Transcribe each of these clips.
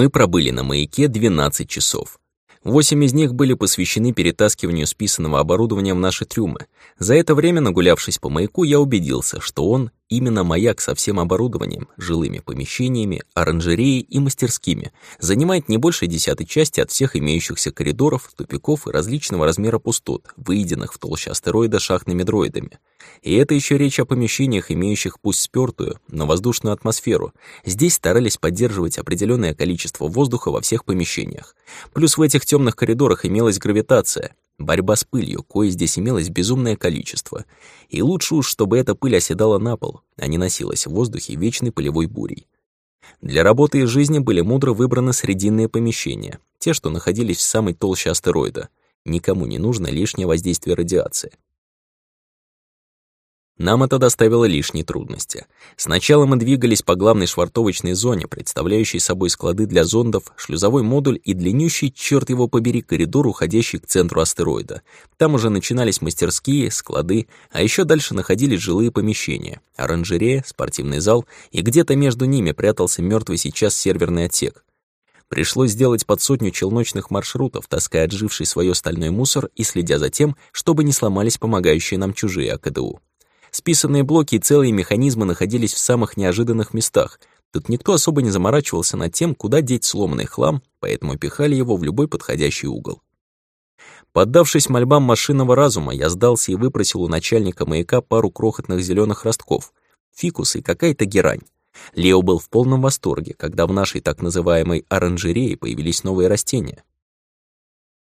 Мы пробыли на маяке 12 часов. Восемь из них были посвящены перетаскиванию списанного оборудования в наши трюмы. За это время, нагулявшись по маяку, я убедился, что он именно маяк со всем оборудованием, жилыми помещениями, оранжереей и мастерскими, занимает не больше десятой части от всех имеющихся коридоров, тупиков и различного размера пустот, выеденных в толще астероида шахтными дроидами. И это еще речь о помещениях, имеющих пусть спёртую, но воздушную атмосферу. Здесь старались поддерживать определенное количество воздуха во всех помещениях. Плюс в этих темных коридорах имелась гравитация, борьба с пылью, кое здесь имелось безумное количество. И лучше уж, чтобы эта пыль оседала на пол, а не носилась в воздухе вечной пылевой бурей. Для работы и жизни были мудро выбраны срединные помещения, те, что находились в самой толще астероида. Никому не нужно лишнее воздействие радиации. Нам это доставило лишние трудности. Сначала мы двигались по главной швартовочной зоне, представляющей собой склады для зондов, шлюзовой модуль и длиннющий, черт его побери, коридор, уходящий к центру астероида. Там уже начинались мастерские, склады, а еще дальше находились жилые помещения, оранжерея, спортивный зал, и где-то между ними прятался мертвый сейчас серверный отсек. Пришлось сделать под сотню челночных маршрутов, таская отживший свое стальной мусор и следя за тем, чтобы не сломались помогающие нам чужие АКДУ. Списанные блоки и целые механизмы находились в самых неожиданных местах. Тут никто особо не заморачивался над тем, куда деть сломанный хлам, поэтому пихали его в любой подходящий угол. Поддавшись мольбам машинного разума, я сдался и выпросил у начальника маяка пару крохотных зеленых ростков, фикус и какая-то герань. Лео был в полном восторге, когда в нашей так называемой оранжерее появились новые растения.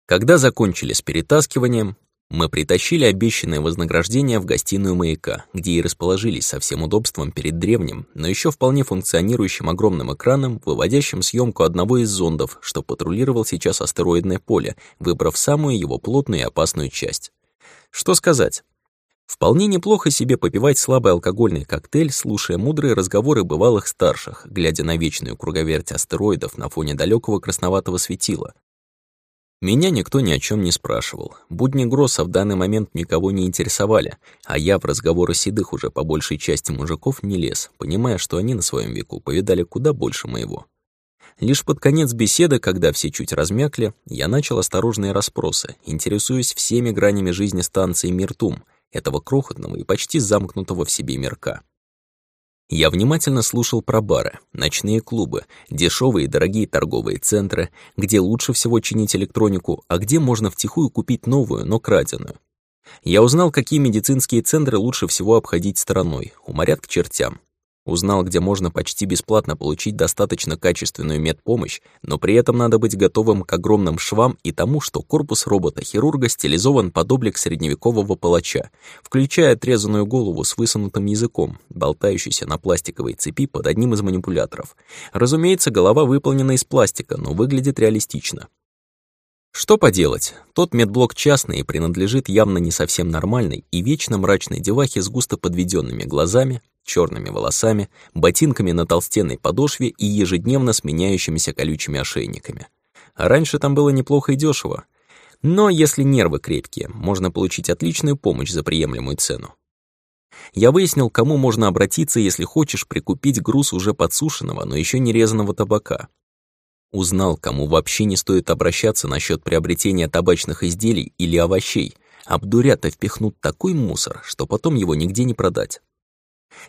Когда закончили с перетаскиванием, мы притащили обещанное вознаграждение в гостиную маяка, где и расположились со всем удобством перед древним, но еще вполне функционирующим огромным экраном, выводящим съемку одного из зондов, что патрулировал сейчас астероидное поле, выбрав самую его плотную и опасную часть. Что сказать? Вполне неплохо себе попивать слабый алкогольный коктейль, слушая мудрые разговоры бывалых старших, глядя на вечную круговерть астероидов на фоне далекого красноватого светила, меня никто ни о чем не спрашивал. Будни Гросса в данный момент никого не интересовали, а я в разговоры седых уже по большей части мужиков не лез, понимая, что они на своем веку повидали куда больше моего. Лишь под конец беседы, когда все чуть размякли, я начал осторожные расспросы, интересуясь всеми гранями жизни станции Миртум, этого крохотного и почти замкнутого в себе мирка. Я внимательно слушал про бары, ночные клубы, дешевые и дорогие торговые центры, где лучше всего чинить электронику, а где можно втихую купить новую, но краденую. Я узнал, какие медицинские центры лучше всего обходить стороной, уморят к чертям. Узнал, где можно почти бесплатно получить достаточно качественную медпомощь, но при этом надо быть готовым к огромным швам и тому, что корпус робота-хирурга стилизован под облик средневекового палача, включая отрезанную голову с высунутым языком, болтающийся на пластиковой цепи под одним из манипуляторов. Разумеется, голова выполнена из пластика, но выглядит реалистично. Что поделать, тот медблок частный и принадлежит явно не совсем нормальной и вечно мрачной девахе с густо подведенными глазами, черными волосами, ботинками на толстенной подошве и ежедневно сменяющимися колючими ошейниками. А раньше там было неплохо и дешево. Но если нервы крепкие, можно получить отличную помощь за приемлемую цену. Я выяснил, кому можно обратиться, если хочешь прикупить груз уже подсушенного, но еще не резаного табака. Узнал, кому вообще не стоит обращаться насчет приобретения табачных изделий или овощей. Обдурят и впихнут такой мусор, что потом его нигде не продать.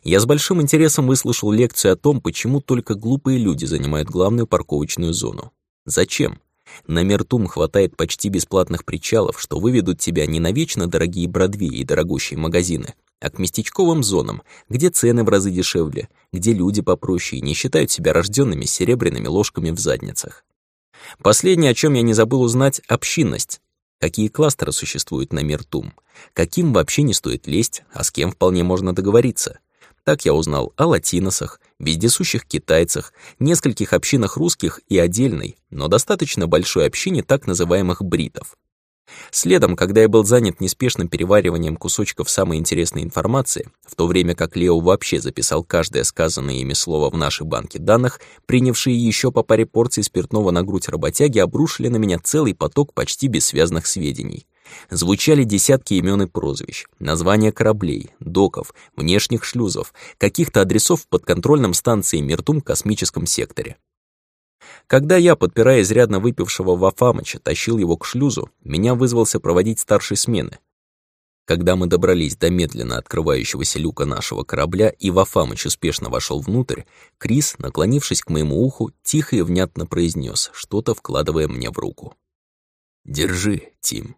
Я с большим интересом выслушал лекцию о том, почему только глупые люди занимают главную парковочную зону. Зачем? На Мертум хватает почти бесплатных причалов, что выведут тебя не на вечно дорогие Бродвеи и дорогущие магазины, а к местечковым зонам, где цены в разы дешевле, где люди попроще и не считают себя рожденными серебряными ложками в задницах. Последнее, о чем я не забыл узнать — общинность. Какие кластеры существуют на Миртум? Каким вообще не стоит лезть, а с кем вполне можно договориться? Так я узнал о латиносах, вездесущих китайцах, нескольких общинах русских и отдельной, но достаточно большой общине так называемых бритов. Следом, когда я был занят неспешным перевариванием кусочков самой интересной информации, в то время как Лео вообще записал каждое сказанное ими слово в нашей банке данных, принявшие еще по паре порций спиртного на грудь работяги обрушили на меня целый поток почти бессвязных сведений. Звучали десятки имен и прозвищ, названия кораблей, доков, внешних шлюзов, каких-то адресов в подконтрольном станции Миртум космическом секторе. Когда я, подпирая изрядно выпившего Вафамыча, тащил его к шлюзу, меня вызвался проводить старшей смены. Когда мы добрались до медленно открывающегося люка нашего корабля и Вафамыч успешно вошел внутрь, Крис, наклонившись к моему уху, тихо и внятно произнес, что-то вкладывая мне в руку. «Держи, Тим».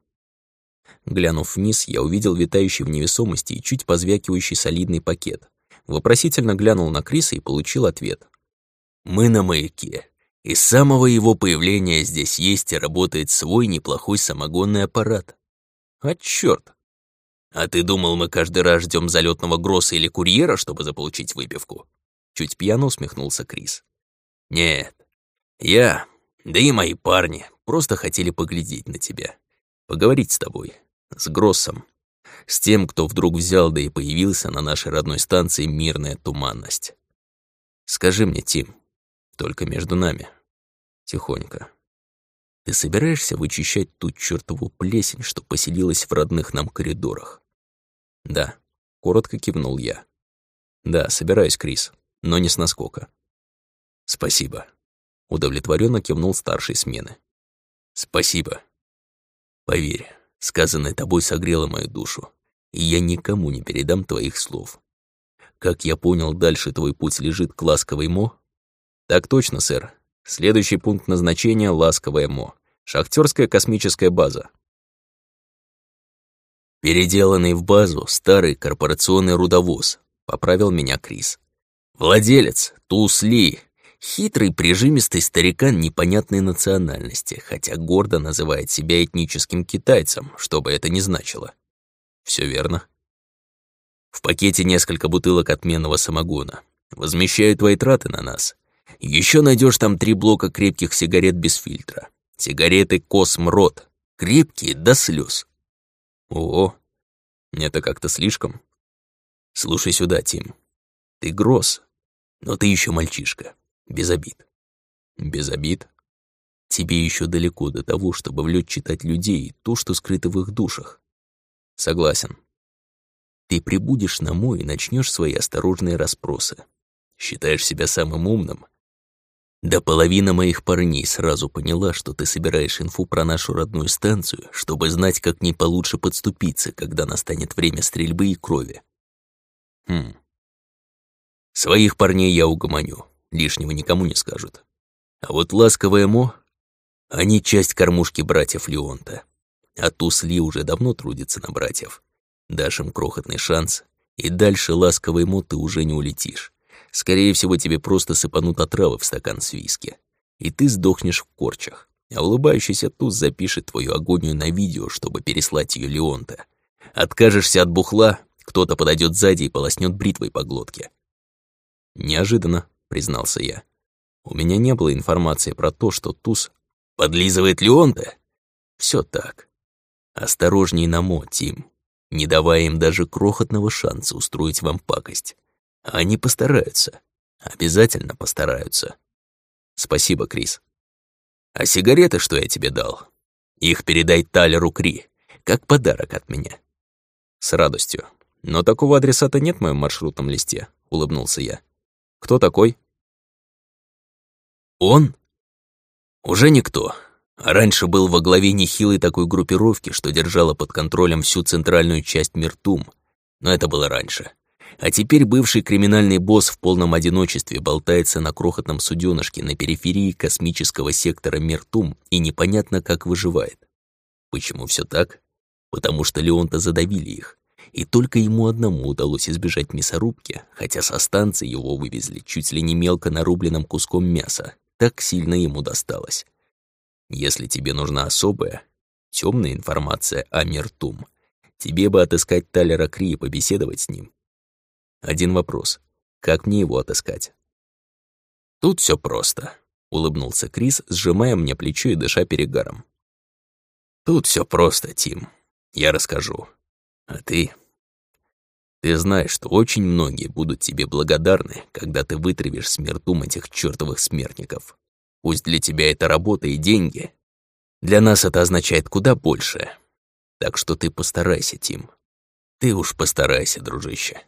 Глянув вниз, я увидел витающий в невесомости и чуть позвякивающий солидный пакет. Вопросительно глянул на Криса и получил ответ. «Мы на маяке, и с самого его появления здесь есть и работает свой неплохой самогонный аппарат. А чёрт! А ты думал, мы каждый раз ждем залетного гросса или курьера, чтобы заполучить выпивку? Чуть пьяно усмехнулся Крис. Нет, я, да и мои парни, просто хотели поглядеть на тебя. Поговорить с тобой, с Гроссом. С тем, кто вдруг взял да и появился на нашей родной станции «Мирная туманность». Скажи мне, Тим, только между нами. Тихонько. Ты собираешься вычищать ту чертову плесень, что поселилась в родных нам коридорах? Да, коротко кивнул я. Да, собираюсь, Крис, но не с наскока. Спасибо. Удовлетворенно кивнул старший смены. Спасибо. Поверь, сказанное тобой согрело мою душу, и я никому не передам твоих слов. Как я понял, дальше твой путь лежит к ласковой Мо? Так точно, сэр. Следующий пункт назначения — ласковая Мо. Шахтерская космическая база. Переделанный в базу старый корпорационный рудовоз, поправил меня Крис. Владелец — Туз Ли, Хитрый, прижимистый старикан непонятной национальности, хотя гордо называет себя этническим китайцем, что бы это ни значило. Все верно. В пакете несколько бутылок отменного самогона. Возмещаю твои траты на нас. Еще найдешь там три блока крепких сигарет без фильтра. Сигареты Космрот. Крепкие до слез. О, это как-то слишком. Слушай сюда, Тим. Ты гроз, но ты еще мальчишка. Без обид. Без обид? Тебе еще далеко до того, чтобы в лед читать людей то, что скрыто в их душах. Согласен. Ты прибудешь на мой и начнешь свои осторожные расспросы. Считаешь себя самым умным? Да половина моих парней сразу поняла, что ты собираешь инфу про нашу родную станцию, чтобы знать, как не получше подступиться, когда настанет время стрельбы и крови. Хм. Своих парней я угомоню лишнего никому не скажут. А вот ласковая Мо, они часть кормушки братьев Леонта. А Тусли уже давно трудится на братьев. Дашь им крохотный шанс, и дальше ласковой Мо ты уже не улетишь. Скорее всего, тебе просто сыпанут отравы в стакан с виски. И ты сдохнешь в корчах. А улыбающийся Туз запишет твою агонию на видео, чтобы переслать ее Леонта. Откажешься от бухла, кто-то подойдет сзади и полоснет бритвой по глотке. Неожиданно, признался я. У меня не было информации про то, что Туз подлизывает Леонта. Все так. Осторожней на Мо, Тим, не давая им даже крохотного шанса устроить вам пакость. Они постараются. Обязательно постараются. Спасибо, Крис. А сигареты, что я тебе дал? Их передай Талеру Кри, как подарок от меня. С радостью. Но такого адресата нет в моем маршрутном листе, улыбнулся я. Кто такой? Он? Уже никто. Раньше был во главе нехилой такой группировки, что держала под контролем всю центральную часть Миртум. Но это было раньше. А теперь бывший криминальный босс в полном одиночестве болтается на крохотном суденышке на периферии космического сектора Миртум и непонятно как выживает. Почему все так? Потому что Леонта задавили их и только ему одному удалось избежать мясорубки, хотя со станции его вывезли чуть ли не мелко нарубленным куском мяса. Так сильно ему досталось. Если тебе нужна особая, темная информация о Миртум, тебе бы отыскать Талера Кри и побеседовать с ним. Один вопрос. Как мне его отыскать? Тут все просто, улыбнулся Крис, сжимая мне плечо и дыша перегаром. Тут все просто, Тим. Я расскажу. А ты ты знаешь, что очень многие будут тебе благодарны, когда ты вытравишь смертум этих чертовых смертников. Пусть для тебя это работа и деньги. Для нас это означает куда больше. Так что ты постарайся, Тим. Ты уж постарайся, дружище.